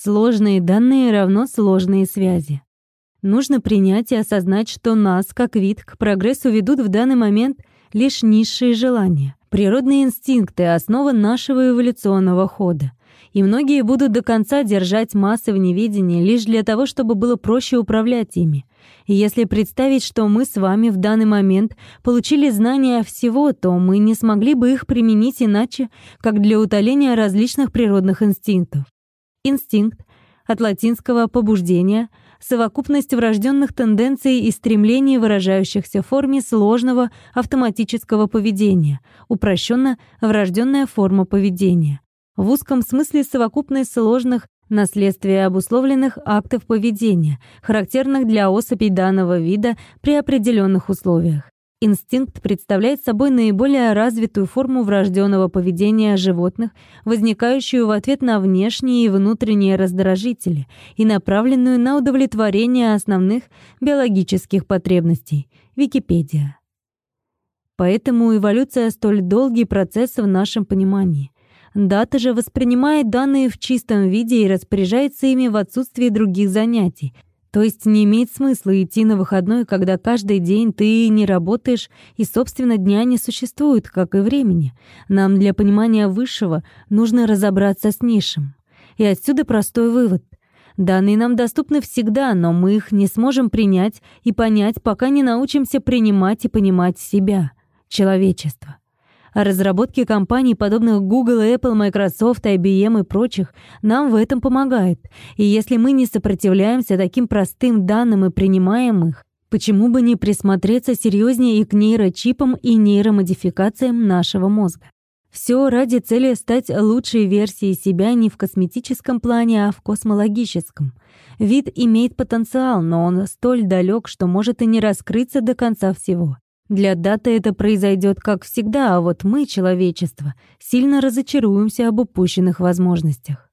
Сложные данные равно сложные связи. Нужно принять и осознать, что нас, как вид, к прогрессу ведут в данный момент лишь низшие желания. Природные инстинкты — основа нашего эволюционного хода. И многие будут до конца держать массы в неведении лишь для того, чтобы было проще управлять ими. И если представить, что мы с вами в данный момент получили знания всего, то мы не смогли бы их применить иначе, как для утоления различных природных инстинктов. Инстинкт от латинского «побуждение» — совокупность врожденных тенденций и стремлений, выражающихся в форме сложного автоматического поведения, упрощенно врожденная форма поведения. В узком смысле совокупность сложных наследствие обусловленных актов поведения, характерных для особей данного вида при определенных условиях. Инстинкт представляет собой наиболее развитую форму врожденного поведения животных, возникающую в ответ на внешние и внутренние раздражители и направленную на удовлетворение основных биологических потребностей. Википедия. Поэтому эволюция столь долгий процесс в нашем понимании. Дата же воспринимает данные в чистом виде и распоряжается ими в отсутствии других занятий. То есть не имеет смысла идти на выходной, когда каждый день ты не работаешь и, собственно, дня не существует, как и времени. Нам для понимания высшего нужно разобраться с низшим. И отсюда простой вывод. Данные нам доступны всегда, но мы их не сможем принять и понять, пока не научимся принимать и понимать себя, человечество. А разработки компаний, подобных Google, Apple, Microsoft, IBM и прочих, нам в этом помогают. И если мы не сопротивляемся таким простым данным и принимаем их, почему бы не присмотреться серьезнее и к нейрочипам и нейромодификациям нашего мозга? Все ради цели стать лучшей версией себя не в косметическом плане, а в космологическом. Вид имеет потенциал, но он столь далек, что может и не раскрыться до конца всего. Для даты это произойдет как всегда, а вот мы, человечество, сильно разочаруемся об упущенных возможностях.